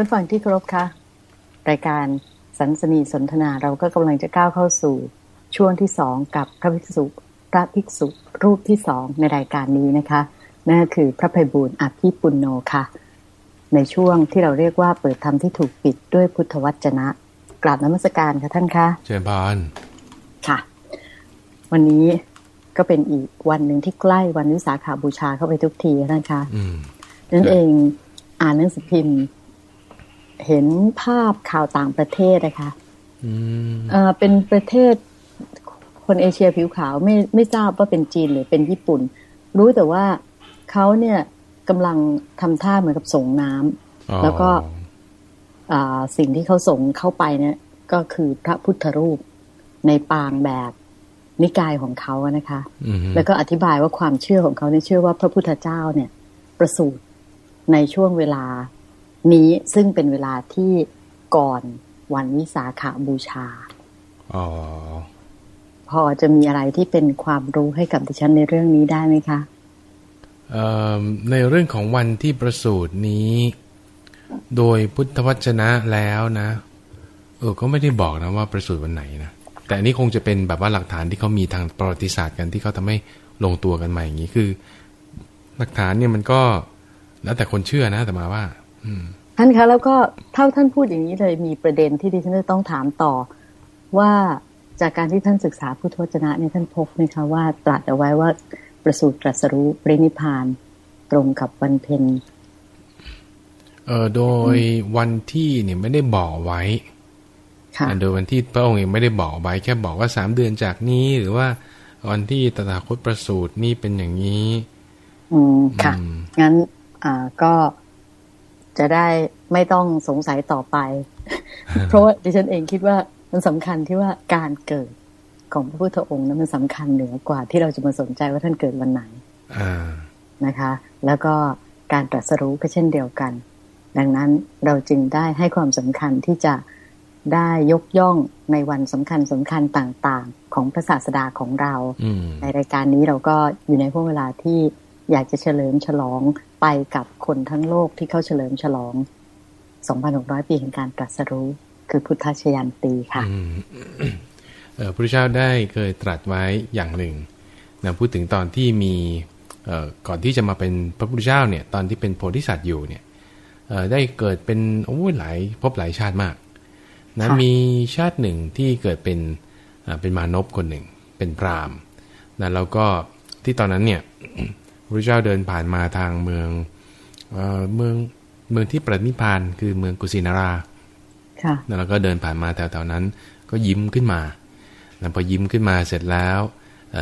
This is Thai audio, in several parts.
ท่านฟังที่เคารพคะรายการสันสนีสนทนาเราก็กำลังจะก้าวเข้าสู่ช่วงที่สองกับพระภิกษุพระภิกษุรูปที่สองในรายการนี้นะคะนั่นก็คือพระภัยบูรณ์อภิปุณโนค่ะ ในช่วงที่เราเรียกว่าเปิดธรรมที่ถูกปิดด้วยพุทธวจนะ กราบนมัสการค่ะท่านคะเชิญพานค่ะ วันนี้ก็เป็นอีกวันหนึ่งที่ใกล้วันวิสาขาบูชาเข้าไปทุกทีนะคะนั่นเองอ่านหนังสือพิมพ์ เห็นภาพข่าวต่างประเทศนะคะเออเป็นประเทศคนเอเชียผิวขาวไม่ไม่ทราบว่าเป็นจีนหรือเป็นญี่ปุ่น รู้แต่ว่าเขาเนี่ยกำลังทำท่าเหมือนกับส่งน้ำแล้วก็สิ่งที่เขาส่งเข้าไปเนี่ย ก็คือพระพุทธรูปในปางแบบนิกายของเขานะคะ แล้วก็อธิบายว่าความเชื่อของเขาเนี่ยเชื่อว่าพระพุทธเจ้าเนี่ย ประสูติในช่วงเวลา นี้ซึ่งเป็นเวลาที่ก่อนวันวิสาขาบูชาอพอจะมีอะไรที่เป็นความรู้ให้กับดิฉันในเรื่องนี้ได้ไหมคะในเรื่องของวันที่ประสูตินี้ โดยพุทธวจนะแล้วนะ เออก็ไม่ได้บอกนะว่าประสูติวันไหนนะแต่อันนี้คงจะเป็นแบบว่าหลักฐานที่เขามีทางประวัติศาสตร์กันที่เขาทำให้ลงตัวกันมาอย่างนี้คือ หลักฐานเนี่ยมันก็แล้วแต่คนเชื่อนะแต่มาว่าอืม ท่านคะแล้วก็เท่าท่านพูดอย่างนี้เลยมีประเด็นที่ดิฉันจะต้องถามต่อ ว่าจากการที่ท่านศึกษาพุทธวจนะเนี่ยท่านพบไหมคะว่าตรัสเอาไว้ว่าประสูติตรัสรู้ปรินิพานตรงกับวันเพ็ญเออโดยวันที่เนี่ยไม่ได้บอกไว้โดยวันที่พระองค์เองไม่ได้บอกไว้แค่บอกว่าสามเดือนจากนี้หรือว่าวันที่ตถาคตประสูตินี่เป็นอย่างนี้ อืมค่ะ งั้นอ่าก็ จะได้ไม่ต้องสงสัยต่อไป เพราะว่าดิฉันเองคิดว่ามันสำคัญที่ว่าการเกิดของพระพุทธองค์นั้นมันสำคัญเหนือกว่าที่เราจะมาสนใจว่าท่านเกิดวันไหนนะคะ แล้วก็การตรัสรู้ก็เช่นเดียวกัน ดังนั้นเราจึงได้ให้ความสำคัญที่จะได้ยกย่องในวันสำคัญสำคัญต่าง ๆ ของพระศาสดาของเรา ในรายการนี้เราก็อยู่ในพวกเวลาที่อยากจะเฉลิมฉลอง ไปกับคนทั้งโลกที่เข้าเฉลิมฉลอง 2,600 ปีแห่งการตรัสรู้ คือพุทธชยันตีค่ะพระพุทธเจ้าได้เคยตรัสไว้อย่างหนึ่งนะพูดถึงตอนที่มีก่อนที่จะมาเป็นพระพุทธเจ้าเนี่ยตอนที่เป็นโพธิสัตว์อยู่เนี่ยได้เกิดเป็นโอ้หลายพบหลายชาติมากนะมีชาติหนึ่งที่เกิดเป็นเป็นมานพคนหนึ่งเป็นพราหมณ์นะแล้วก็ที่ตอนนั้นเนี่ย พระเจ้าเดินผ่านมาทางเมืองเเมืองเมืองที่ประนิพานคือเมืองกุสินาราค่ะแล้วก็เดินผ่านมาแถวๆนั้น ก็ยิ้มขึ้นมานะพอยิ้มขึ้นมาเสร็จแล้ว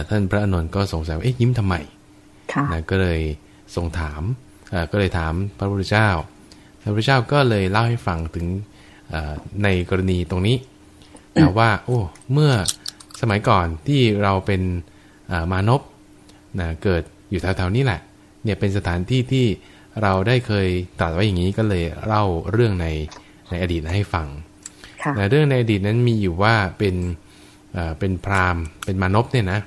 ท่านพระอนุนก็สงสัยว่าเอ๊ะยิ้มทำไมนะก็เลยทรงถามก็เลยถามพระพุทธเจ้า พระพุทธเจ้าก็เลยเล่าให้ฟังถึงในกรณีตรงนี้นะว่า โอ้เมื่อสมัยก่อนที่เราเป็นมานพนะเกิด อยู่แถวๆนี้แหละ เนี่ยเป็นสถานที่ที่เราได้เคยตรัสไว้อย่างนี้ก็เลยเล่าเรื่องในในอดีตให้ฟังนะเรื่องในอดีตนั้นมีอยู่ว่าเป็นเป็นพราหมณ์เป็นมานพเนี่ยนะ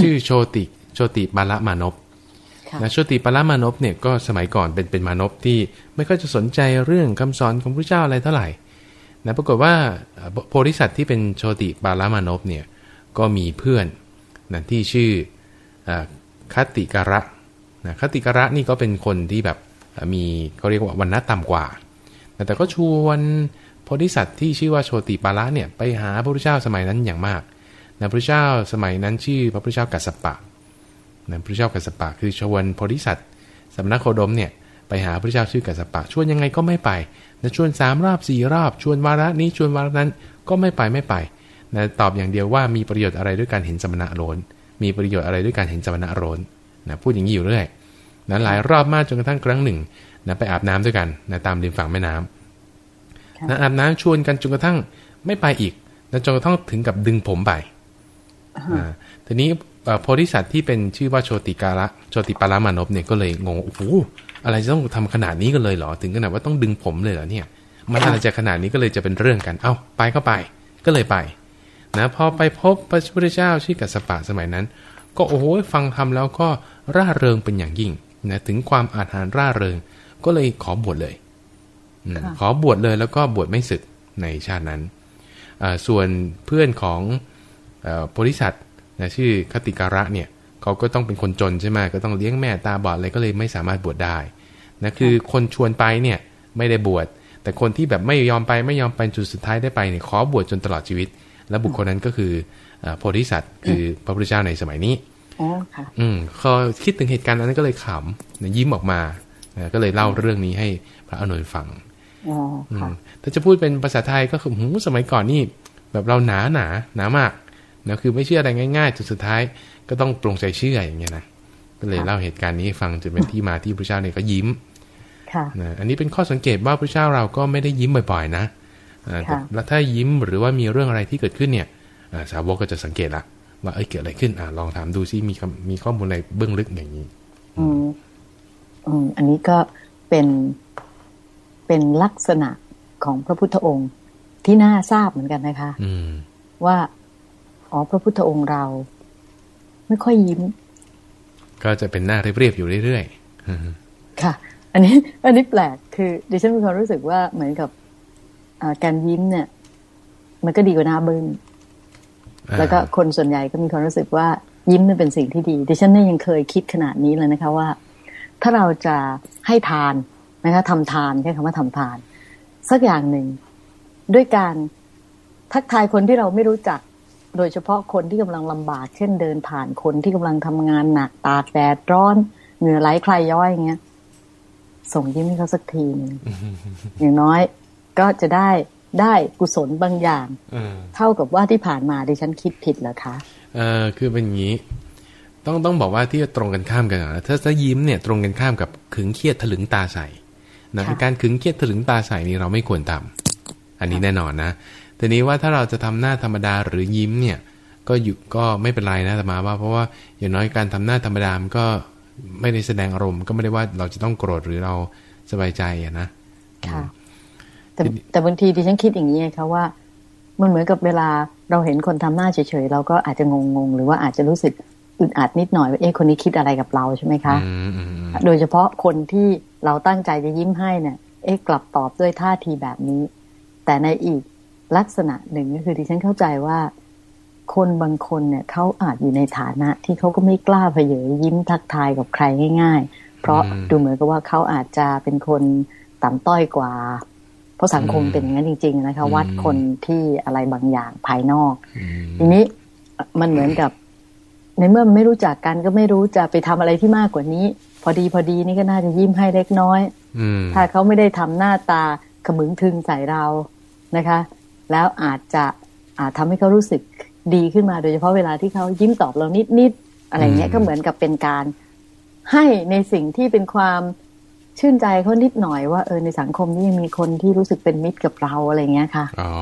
ชื่อโชติโชติบาละมานพนะโชติปารามานพเนี่ยก็สมัยก่อนเป็นเป็นมานพที่ไม่ค่อยจะสนใจเรื่องคำสอนของพระเจ้าอะไรเท่าไหร่นะปรากฏว่าโพธิสัตว์ที่เป็นโชติปารามานพเนี่ยก็มีเพื่อนนะที่ชื่อ คติการะนะคติการะนี่ก็เป็นคนที่แบบมีเขาเรียกว่าวันณะต่ำกว่า แต่ก็ชวนโพธิสัตว์ที่ชื่อว่าโชติปาระเนี่ยไปหาพระพุทธเจ้าสมัยนั้นอย่างมากนะพระพุทธเจ้าสมัยนั้นชื่อพระพุทธเจ้ากัสสปะนะพระพุทธเจ้ากัสสปะ คือชวนโพธิสัตว์สำนักโคดมเนี่ยไปหาพระพุทธเจ้าชื่อกัสสปะชวนยังไงก็ไม่ไปนะชวนสามรอบสี่รอบ ชวนวาระนี้ชวนวาระนั้นก็ไม่ไปไม่ไปนะตอบอย่างเดียวว่ามีประโยชน์อะไรด้วยการเห็นสมณะโลน มีประโยชน์อะไรด้วยการเห็นสมณะโลนนะพูดอย่างนี้อยู่เรื่อยนะหลายรอบมากจนกระทั่งครั้งหนึ่งนะไปอาบน้ำด้วยกันนะตามริมฝั่งแม่น้ำนะอาบน้ำชวนกันจนกระทั่งไม่ไปอีกนะจนกระทั่งถึงกับดึงผมไปทีนี้โพธิสัตว์ที่เป็นชื่อว่าโชติการะโชติปารามานพเนี่ยก็เลยงงโอ้โหอะไรจะต้องทำขนาดนี้กันเลยเหรอถึงขนาดว่าต้องดึงผมเลยเหรอเนี่ย มันอะไรจะขนาดนี้ก็เลยจะเป็นเรื่องกัน เอ้าไปก็ไป ก็เลยไป นะพอไปพบพระพุทธเจ้าชื่อกัสปะสมัยนั้น ก็โอ้โหฟังทำแล้วก็ร่าเริงเป็นอย่างยิ่งนะถึงความอาถรรพ์ร่าเริง ก็เลยขอบวชเลยขอบวชเลยแล้วก็บวชไม่ศึกในชาตินั้น ส่วนเพื่อนของโพธิสัตว์นะชื่อคติการะเนี่ยเขาก็ต้องเป็นคนจนใช่ไหมก็ต้องเลี้ยงแม่ตาบอดอะไรก็เลยไม่สามารถบวชได้นะคือคนชวนไปเนี่ยไม่ได้บวชแต่คนที่แบบไม่ยอมไปไม่ยอมไปจุดสุดท้ายได้ไปเนี่ยขอบวชจนตลอดชีวิต แล้วบุคคลนั้นก็คือโพธิสัตว์คือพระพุทธเจ้าในสมัยนี้อ๋อค่ะ อืมพอคิดถึงเหตุการณ์นั้นก็เลยขำยิ้มออกมาก็เลยเล่าเรื่องนี้ให้พระอนุนฟังอ๋อค่ะถ้าจะพูดเป็นภาษาไทยก็คือหูสมัยก่อนนี่ แบบเราหนาหนาหนามากนะคือไม่เชื่ออะไรง่ายๆจนสุดท้ายก็ต้องปรงใจเชื่ออย่างเงี้ยนะก็เลยเล่าเหตุการณ์นี้ให้ฟังจนเป็นที่มาที่พระเจ้าเนี่ยก็ยิ้มนะอันนี้เป็นข้อสังเกตว่าพระเจ้าเราก็ไม่ได้ยิ้มบ่อยๆนะ แล้วถ้ายิ้มหรือว่ามีเรื่องอะไรที่เกิดขึ้นเนี่ยสาวกก็จะสังเกตละว่าเอ้ยเกิดอะไรขึ้นอ่าลองถามดูซิมีมีข้อมูลอะไรเบื้องลึกอย่างนี้อืมอืมอันนี้ก็เป็นเป็นลักษณะของพระพุทธองค์ที่น่าทราบเหมือนกันนะคะ อืมว่าอ๋อพระพุทธองค์เรา ไม่ค่อยยิ้ม ก็จะเป็นหน้าเรียบๆอยู่เรื่อยๆค่ะ อันนี้ อันนี้แปลกคือดิฉันมีความรู้สึกว่าเหมือนกับ การยิ้มเนี่ย มันก็ดีกว่าหน้าบึ้งแล้วก็คนส่วนใหญ่ก็มีความรู้สึกว่ายิ้มนี่เป็นสิ่งที่ดี ดิฉันเนี่ยยังเคยคิดขนาดนี้เลยนะคะว่า ถ้าเราจะให้ทานนะคะทำทานแค่คำว่าทำทาน สักอย่างหนึ่งด้วยการทักทายคนที่เราไม่รู้จัก โดยเฉพาะคนที่กำลังลำบาก เช่นเดินผ่านคนที่กำลังทำงานหนักตากแดดร้อนเหงื่อไหลคลายย้อยอย่างเงี้ย ส่งยิ้มให้เขาสักทีนึงอย่างน้อย ก็จะได้ได้กุศลบางอย่างเท่ากับว่าที่ผ่านมาดิฉันคิดผิดเหรอคะเออคือเป็นอย่างนี้ ต้องต้องบอกว่าที่ตรงกันข้ามกันนะถ้าถ้ายิ้มเนี่ยตรงกันข้ามกับขึงเครียดถลึงตาใส่นะการขึงเครียดถลึงตาใส่นี่เราไม่ควรทำอันนี้แน่นอนนะแต่นี้ว่าถ้าเราจะทำหน้าธรรมดาหรือยิ้มเนี่ย ก็อยู่ก็ไม่เป็นไรนะแต่มาว่า เพราะว่าอย่างน้อยการทำหน้าธรรมดามันก็ไม่ได้แสดงอารมณ์ ก็ไม่ได้ว่าเราจะต้องโกรธหรือเราสบายใจอะนะค่ะ แต่แต่บางทีดิฉันคิดอย่างนี้ไงคะว่า มันเหมือนกับเวลาเราเห็นคนทำหน้าเฉยๆเราก็อาจจะงงๆหรือว่าอาจจะรู้สึกอึดอัดนิดหน่อยว่าเอ๊ะคนนี้คิดอะไรกับเราใช่ไหมคะโดยเฉพาะคนที่เราตั้งใจจะยิ้มให้เนี่ย เอ๊ะกลับตอบด้วยท่าทีแบบนี้ แต่ในอีกลักษณะหนึ่งก็คือดิฉันเข้าใจว่า คนบางคนเนี่ยเขาอาจอยู่ในฐานะที่เขาก็ไม่กล้าเผยยิ้มทักทายกับใครง่าย ๆ เพราะดูเหมือนกับว่าเขาอาจจะเป็นคนต่ำต้อยกว่า ราะสังคมเป็นอย่างนั้นจริง ๆ นะคะ วัดคนที่อะไรบางอย่างภายนอก ทีนี้มันเหมือนกับ ในเมื่อไม่รู้จักกันก็ไม่รู้จะไปทำอะไรที่มากกว่านี้ พอดีพอดีนี่ก็น่าจะยิ้มให้เล็กน้อยถ้าเขาไม่ได้ทำหน้าตาขมึงทึงใส่เรานะคะ แล้วอาจจะอาจทำให้เขารู้สึกดีขึ้นมาโดยเฉพาะเวลาที่เขายิ้มตอบเรานิดๆอะไรเงี้ยก็เหมือนกับเป็นการให้ในสิ่งที่เป็นความ ชื่นใจเขานิดหน่อยว่าเออในสังคมนี้ยังมีคนที่รู้สึกเป็นมิตรกับเราอะไรเงี้ยค่ะอ๋อ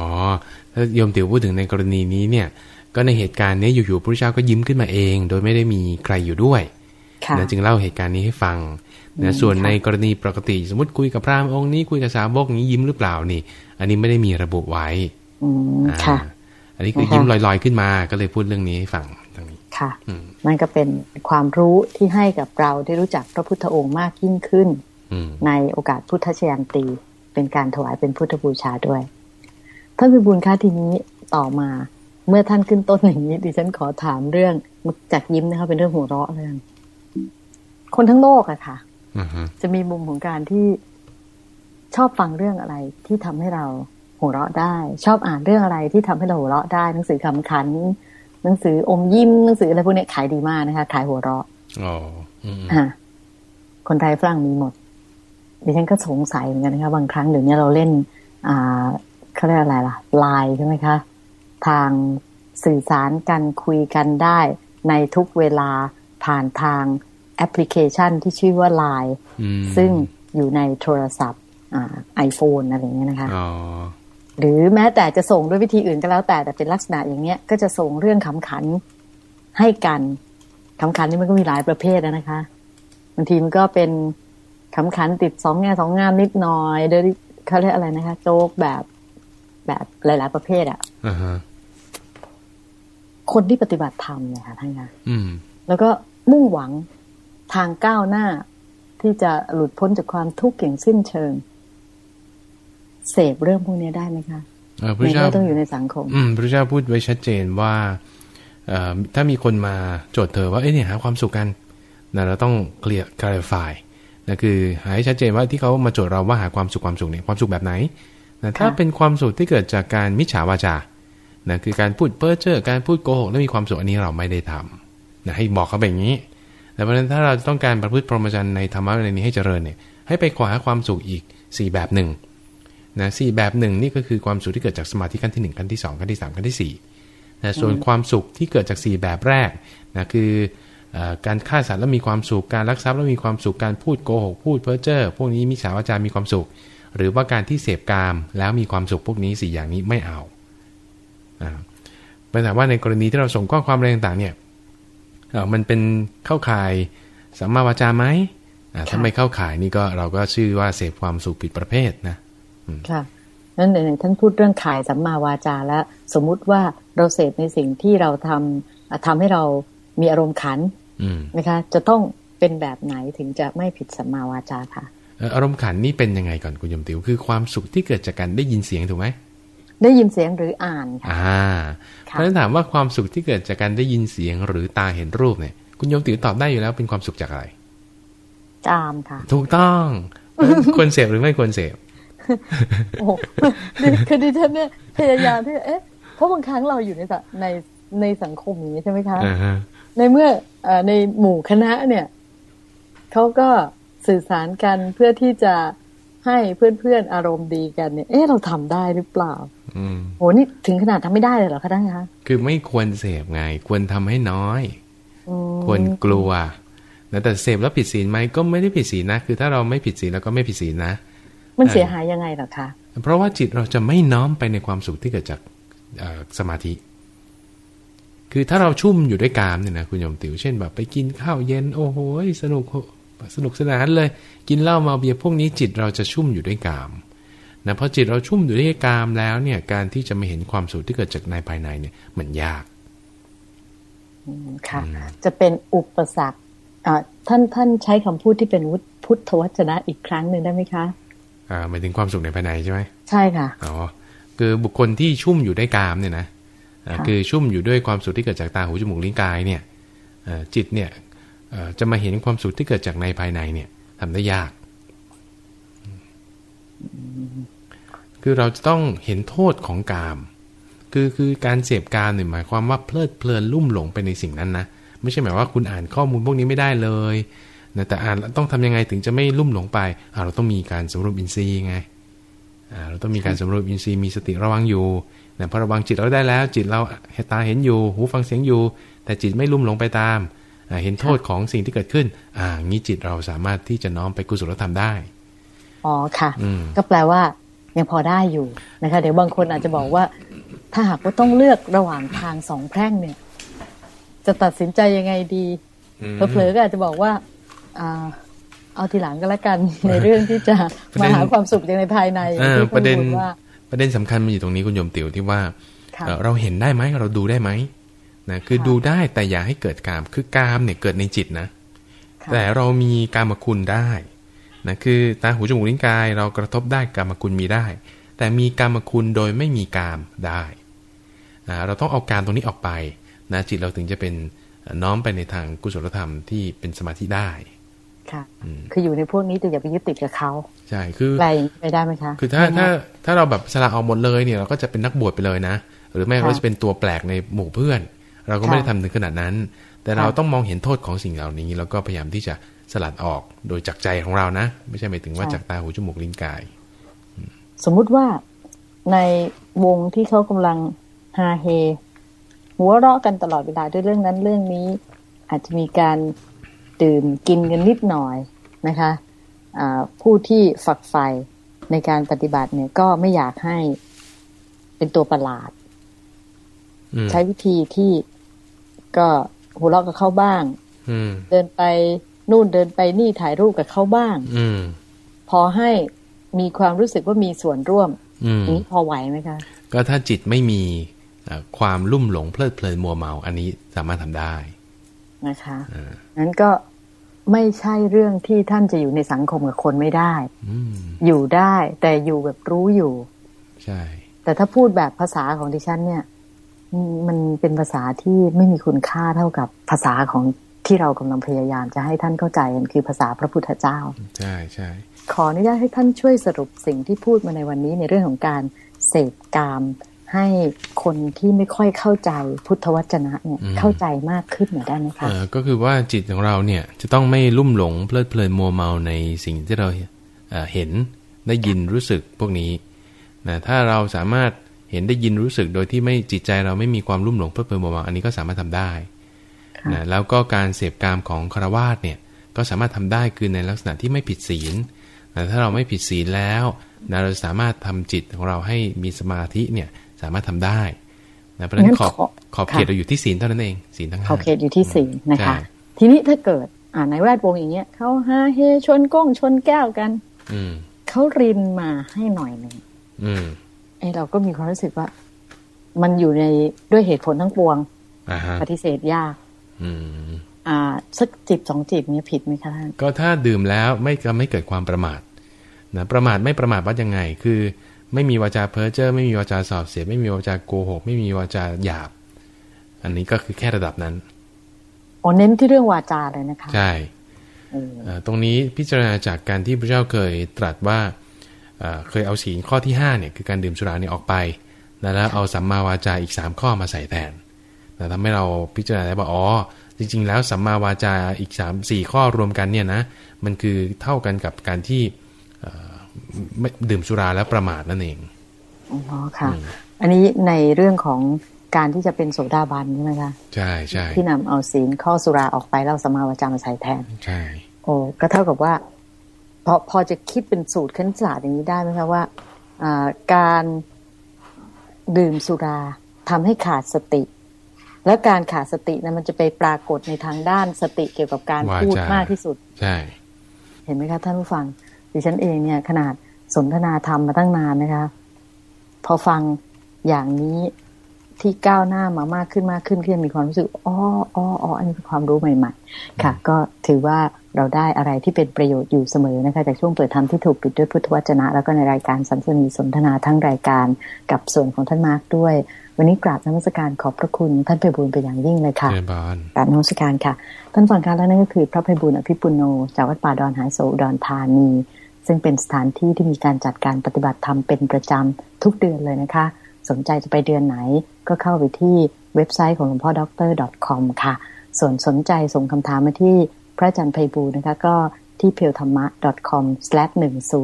ถ้าโยมติ๋วพูดถึงในกรณีนี้เนี่ย ก็ในเหตุการณ์นี้อยู่ๆพระเจ้าก็ยิ้มขึ้นมาเอง โดยไม่ได้มีใครอยู่ด้วยนะจึงเล่าเหตุการณ์นี้ให้ฟังนะส่วนในกรณีปกติ สมมติคุยกับพระองค์นี้คุยกับสาวกนี้ยิ้มหรือเปล่านี่ อันนี้ไม่ได้มีระบุไว้อืมค่ะ อันนี้คือยิ้มลอยๆขึ้นมา ก็เลยพูดเรื่องนี้ให้ฟังตรงนี้ค่ะมันก็เป็นความรู้ที่ให้กับเราได้รู้จักพระพุทธองค์มากยิ่งขึ้น ในโอกาสพุทธชยันตี เป็นการถวายเป็นพุทธบูชาด้วยท่านพิบูลค่าทีนี้ต่อมาเมื่อท่านขึ้นต้นอย่างนี้ดิฉันขอถามเรื่องจากยิ้มนะคะเป็นเรื่องหัวเราะเรื่อง คนทั้งโลกอะค่ะจะมีมุมของการที่ชอบฟังเรื่องอะไรที่ทำให้เราหัวเราะได้ ชอบอ่านเรื่องอะไรที่ทำให้เราหัวเราะได้ หนังสือคำขัน หนังสืออมยิ้มหนังสืออะไรพวกนี้ขายดีมากนะคะขายหัวเราะอ๋อคนไทยฝรั่งมีหมด ดิฉันก็สงสัยเหมือนกันนะคะบางครั้งเดี๋ยวนี้เราเล่น อ่าเขาเรียกอะไรล่ะไลน์ใช่ไหมคะ ทางสื่อสารกันคุยกันได้ ในทุกเวลาผ่านทางแอปพลิเคชันที่ชื่อว่าไลน์ซึ่งอยู่ในโทรศัพท์ iPhone อะไรเงี้ยนะคะหรือแม้แต่จะส่งด้วยวิธีอื่นก็แล้วแต่แต่เป็นลักษณะอย่างเนี้ย ก็จะส่งเรื่องขำขันให้กันขำขันนี่มันก็มีหลายประเภทนะคะบางทีมันก็เป็น ขำขันติดสองแง่สองงามนิดหน่อยโดยเขาเรียกอะไรนะคะ โจ๊กแบบแบบหลาย ๆ ประเภทอะ่ะคนที่ปฏิบัติธรรมเนี่ยค่ะท่านคะแล้วก็มุ่งหวังทางก้าวหน้าที่จะหลุดพ้นจากความทุกข์อย่างสิ้นเชิง เสพเรื่องพวกนี้ได้ไหมคะเออพระเจ้าในเมื่อต้องอยู่ในสังคม อืมพระเจ้าพูดไว้ชัดเจนว่าเอ่อถ้ามีคนมาโจทย์เธอว่าเอ้ยเนี่ยหาความสุขกันนะเราต้องเคลียร์ clarify นะคือหาให้ชัดเจนว่าที่เขามาโจทย์เราว่าหาความสุขความสุขเนี่ยความสุขแบบไหนนะถ้าค่ะเป็นความสุขที่เกิดจากการมิจฉาวาจานะคือการพูดเพ้อเจ้อการพูดโกหกแล้วมีความสุขอันนี้เราไม่ได้ทำนะให้บอกเขาแบบนี้แต่เพราะฉะนั้นถ้าเราต้องการประพฤติพรหมจรรย์ในธรรมะในนี้ให้เจริญเนี่ยให้ไปขวาความสุขอีก 4 แบบหนึ่งนะสี่แบบหนึ่งนี่ก็คือความสุขที่เกิดจากสมาธิขั้นที่1ขั้นที่2ขั้นที่3ขั้นที่สี่นะส่วนความสุขที่เกิดจาก 4 แบบแรกนะคือเอ่อ การฆ่าสัตว์แล้วมีความสุขการลักทรัพย์แล้วมีความสุขการพูดโกหกพูดเพ้อเจ้อพวกนี้มิจฉาวาจามีความสุข หรือว่าการที่เสพกามแล้วมีความสุขพวกนี้สี่อย่างนี้ไม่เอาอ่าปัญหาว่าในกรณีที่เราส่งข้อความอะไรต่างๆเนี่ยมันเป็นเข้าข่ายสัมมาวาจาไหมถ้าไม่เข้าข่ายนี่ก็เราก็ชื่อว่าเสพความสุขผิดประเภทนะค่ะนั้นไหนๆท่านพูดเรื่องขายสัมมาวาจาแล้ว สมมุติว่าเราเสพในสิ่งที่เราทำอะทำให้เรามีอารมณ์ขัน นะคะ จะต้องเป็นแบบไหนถึงจะไม่ผิดสัมมาวาจาค่ะเอ่ออารมณ์ขันนี่เป็นยังไงก่อนคุณยมติวคือความสุขที่เกิดจากการได้ยินเสียงถูกไหมได้ยินเสียงหรืออ่านค่ะอ่าเพค่ะราะฉะนั้นถามว่าความสุขที่เกิดจากการได้ยินเสียงหรือตาเห็นรูปเนี่ย คุณยมติวตอบได้อยู่แล้วเป็นความสุขจากอะไรจามค่ะ ถูกต้องเพราะฉะนั้นควรเสพหรือไม่ควรเสพโอ้โหคือดิฉันเนี่ยพยายามที่จะเอ๊ะเพราะบางครั้งเราอยู่ในสะในในสังคมอย่างนี้ใช่ไหมคะอ่าฮะ ในเมื่อเอ่อในหมู่คณะเนี่ยเขาก็สื่อสารกันเพื่อที่จะให้เพื่อนๆอารมณ์ดีกันเนี่ย เอ๊ะเราทำได้หรือเปล่าอืมโหนี่ถึงขนาดทำไม่ได้เลยเหรอคะท่านคะคือไม่ควรเสพไง ควรทำให้น้อยอืมควรกลัวนะแต่เสพแล้วผิดศีลไหมก็ไม่ได้ผิดศีลนะ คือถ้าเราไม่ผิดศีลแล้วก็ไม่ผิดศีลนะ มันเสียหายยังไงเหรอคะ เพราะว่าจิตเราจะไม่น้อมไปในความสุขที่เกิดจากเอ่อสมาธิ คือถ้าเราชุ่มอยู่ด้วยกามเนี่ยนะคุณโยมติวเช่นแบบไปกินข้าวเย็น โอ้โหสนุกสนุกสนานเลย กินเหล้าเมาเบียร์พวกนี้จิตเราจะชุ่มอยู่ด้วยกามนะพอจิตเราชุ่มอยู่ด้วยกามแล้วเนี่ยการที่จะมาเห็นความสุขที่เกิดจากในภายในเนี่ยมันยากอืมค่ะ จะเป็นอุปสรรคอ่าท่านท่านใช้คำพูดที่เป็นวุฒิพุทธวจนะอีกครั้งหนึ่งได้ไหมคะอ่าหมายถึงความสุขในภายในใช่ไหมใช่ค่ะอ๋อคือบุคคลที่ชุ่มอยู่ด้วยกามเนี่ยนะอ่า ค่ะคือชุ่มอยู่ด้วยความสุขที่เกิดจากตาหูจมูกลิ้นกายเนี่ยเอ่อจิตเนี่ยเอ่อจะมาเห็นความสุขที่เกิดจากในภายในเนี่ยทำได้ยาก คือเราจะต้องเห็นโทษของกาม คือคือการเสพกามเนี่ยหมายความว่าเพลิดเพลินลุ่มหลงไปในสิ่งนั้นนะไม่ใช่หมายว่าคุณอ่านข้อมูลพวกนี้ไม่ได้เลยนะแต่อ่านแล้วต้องทำยังไงถึงจะไม่ลุ่มหลงไปอ่าเราต้องมีการสำรวมอินทรีย์ไงอ่าเราต้องมีการสำรวมอินทรีย์มีสติระวังอยู่ นะพอระวังจิตเราได้แล้ว จิตเราตาเห็นอยู่ หูฟังเสียงอยู่ แต่จิตไม่ลุ่มหลงไปตามอ่าเห็นโทษของสิ่งที่เกิดขึ้น อ่างี้จิตเราสามารถที่จะน้อมไปกุศลธรรมได้ อ๋อค่ะอืมก็แปลว่า ยังพอได้อยู่นะคะ เดี๋ยวบางคนอาจจะบอกว่า ถ้าหากว่าต้องเลือกระหว่างทางสองแพร่งเนี่ย จะตัดสินใจยังไงดีเผลอๆก็อาจจะบอกว่า อ่า เอาทีหลังก็แล้วกันในเรื่องที่จะประเด็มานหาความสุขในภายในเออที่ประเด็นท่าพูว่า ประเด็นสำคัญมันอยู่ตรงนี้คุณโยมติ๋วที่ว่าค่ะเอ่อเราเห็นได้ไหมเราดูได้ไหมนะคือค่ะดูได้แต่อย่าให้เกิดกาม คือกามเนี่ยเกิดในจิตนะค่ะแต่เรามีกามคุณได้นะคือตาหูจมูกลิ้นกายเรากระทบได้กามคุณมีได้ แต่มีกามคุณโดยไม่มีกามได้อ่าเราต้องเอาการตรงนี้ออกไปนะจิตเราถึงจะเป็นน้อมไปในทางกุศลธรรมที่เป็นสมาธิได้ค่ะอืมคืออยู่ในพวกนี้แต่อย่าไปยึดติดกับเขา ใช่คือแปลอย่างนี้ไปได้ไหมคะคือถ้าไม่ถ้าน่ถ้าเราแบบสละออกหมดเลยเนี่ยเราก็จะเป็นนักบวชไปเลยนะ หรือไม่ค่ะเราจะเป็นตัวแปลกในหมู่เพื่อน เราก็ไม่ได้ค่ะทำถึงขนาดนั้น แต่ค่ะเราต้องมองเห็นโทษของสิ่งเหล่านี้ แล้วก็พยายามที่จะสลัดออกโดยจากใจของเรานะ ไม่ใช่หมายถึงว่าจากตาหูจมูกลิ้นกาย สมมุติว่าในวงที่เขากำลังฮาเฮ หัวเราะกันตลอดเวลาด้วยเรื่องนั้นเรื่องนี้ อาจจะมีการดื่มกินกันนิดหน่อยนะคะอ่า ผู้ที่ฝักใฝ่ในการปฏิบัติเนี่ยก็ไม่อยากให้เป็นตัวประหลาดอืมใช้วิธีที่ก็หัวเราะกับเขาบ้างอืมเดินไปนู่นเดินไปนี่ถ่ายรูปกับเขาบ้างอืมพอให้มีความรู้สึกว่ามีส่วนร่วมอืมอย่างนี้พอไหวไหมคะ ก็ถ้าจิตไม่มีเอ่อความลุ่มหลงเพลิดเพลินมัวเมา อันนี้สามารถทำได้นะคะอ่านั้นก็ ไม่ใช่เรื่องที่ท่านจะอยู่ในสังคมกับคนไม่ได้อืมอยู่ได้ แต่อยู่แบบรู้อยู่ ใช่ แต่ถ้าพูดแบบภาษาของดิฉัน เนี่ยอืมมันเป็นภาษาที่ไม่มีคุณค่าเท่ากับภาษาของที่เรากำลังพยายามจะให้ท่านเข้าใจกันคือภาษาพระพุทธเจ้า ใช่ใช่ขออนุญาตให้ท่านช่วยสรุปสิ่งที่พูดมาในวันนี้ในเรื่องของการเสพกาม ให้คนที่ไม่ค่อยเข้าใจพุทธวจนะเนี่ยเข้าใจมากขึ้นหน่อยได้ไหมคะเออก็คือว่าจิตของเราเนี่ยจะต้องไม่ลุ่มหลงเพลิดเพลินมัวเมาในสิ่งที่เราเอ่อเห็นได้ยินรู้สึกพวกนี้นะถ้าเราสามารถเห็นได้ยินรู้สึกโดยที่ไม่จิตใจเราไม่มีความลุ่มหลงเพลิดเพลินมัวเมาอันนี้ก็สามารถทำได้ค่ะนะแล้วก็การเสพกามของคารวาสเนี่ยก็สามารถทำได้คือในลักษณะที่ไม่ผิดศีลนะถ้าเราไม่ผิดศีลแล้วนะเราสามารถทำจิตของเราให้มีสมาธิเนี่ย สามารถทำได้นะเพราะฉะนั้งั้นนขอบขอขอบเขตค่ะเราอยู่ที่ศีลเท่านั้นเองศีลทั้งห้าเขาเขตอยู่ที่สี่นะคะใช่ทีนี้ถ้าเกิดอ่าในแวดวงอย่างเงี้ยเขาฮาเฮชนก้องชนแก้วกัน อืมเขารินมาให้หน่อยหนึ่งอืมไอ้เราก็มีความรู้สึกว่า มันอยู่ในด้วยเหตุผลทั้งปวงอ่าฮะปฏิเสธยากอืมอ่าสักจิบสองจิบเนี่ยผิดไหมคะท่านก็ถ้าดื่มแล้วไม่ก็ไม่เกิดความประมาทนะประมาทไม่ประมาทว่ายังไง คือ ไม่มีวาจาเพ้อเจ้อไม่มีวาจาสอบเสียดไม่มีวาจาโกหก ไม่มีวาจาหยาบ อันนี้ก็คือแค่ระดับนั้นอ๋อเน้นที่เรื่องวาจาเลยนะคะ ใช่เออเอ่อตรงนี้พิจารณาจากการที่พระเจ้าเคยตรัสว่าเอ่อเคยเอาศีลข้อที่5เนี่ยคือการดื่มสุราเนี่ยออกไปนะแล้วเอาสัมมาวาจาอีก 3 ข้อมาใส่แทนนะทำให้เราพิจารณาได้ว่าอ๋อจริง ๆ แล้วสัมมาวาจาอีก 3 4 ข้อรวมกันเนี่ยนะมันคือเท่ากันกับการที่เอ่อ ไม่ดื่มสุราแล้วประมาทนั่นเองอ๋อค่ะ อันนี้ในเรื่องของการที่จะเป็นโสดาบันใช่ไหมคะใช่ใช่ที่นำเอาศีลข้อสุราออกไปแล้วเอาสมมาวาจามาใส่แทน ใช่ โอ้ก็เท่ากับว่า พอพอจะคิดเป็นสูตรคณิตศาสตร์อย่างนี้ได้ไหมคะว่าอ่าการดื่มสุราทำให้ขาดสติ แล้วการขาดสตินะมันจะไปปรากฏในทางด้านสติเกี่ยวกับการวาพูดจามากที่สุด ใช่ เห็นไหมคะท่านผู้ฟังดิฉันเองเนี่ยขนาด สนทนาธรรมมาตั้งนานนะคะ พอฟังอย่างนี้ที่ก้าวหน้ามามากขึ้นมากขึ้นก็ยังมีความรู้สึกอ๋ออ๋ออ๋ออันนี้เป็นความรู้ใหม่ ๆ ค่ะ ก็ถือว่าเราได้อะไรที่เป็นประโยชน์อยู่เสมอนะคะ จากช่วงเปิดธรรมที่ถูกปิดด้วยพุทธวจนะ แล้วก็ในรายการสันสนีสนทนาทั้งรายการกับส่วนของท่านมาร์กด้วย วันนี้กราบนมัสการขอบพระคุณท่านไพบูลย์เป็นอย่างยิ่งเลยค่ะเจริญพรกราบนมัสการค่ะท่านฟังการแล้วนั่นก็คือ พระไพบูลย์อภิปุณโณจากวัดป่าดอนหายโศกอุดรธานี ซึ่งเป็นสถานที่ที่มีการจัดการปฏิบัติธรรมเป็นประจำทุกเดือนเลยนะคะ สนใจจะไปเดือนไหนก็เข้าไปที่เว็บไซต์ของหลวงพ่อด็อกเตอร์ .com ค่ะ ส่วนสนใจส่งคำถามมาที่พระอาจารย์ไพบูลย์นะคะก็ที่ Pure ธรรมะ .com /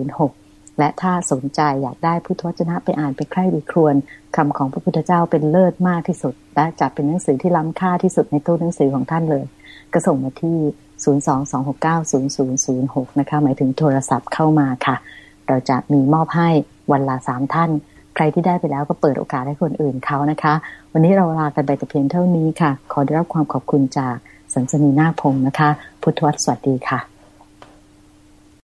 106 และถ้าสนใจอยากได้พุทธวจนะไปอ่านไปใคร่ไปครวนคำของพระพุทธเจ้าเป็นเลิศมากที่สุด และจัดเป็นหนังสือที่ล้ำค่าที่สุดในตู้หนังสือของท่านเลย ก็ส่งมาที่ 022690006 นะคะ หมายถึงโทรศัพท์เข้ามาค่ะ เราจะมีมอบให้วันละสามท่าน ใครที่ได้ไปแล้วก็เปิดโอกาสให้คนอื่นเขานะคะ วันนี้เราลากันไปแต่เพียงเท่านี้ค่ะ ขอได้รับความขอบคุณจากสันสนีนาคพงศ์นะคะ พุทธวัตรสวัสดีค่ะ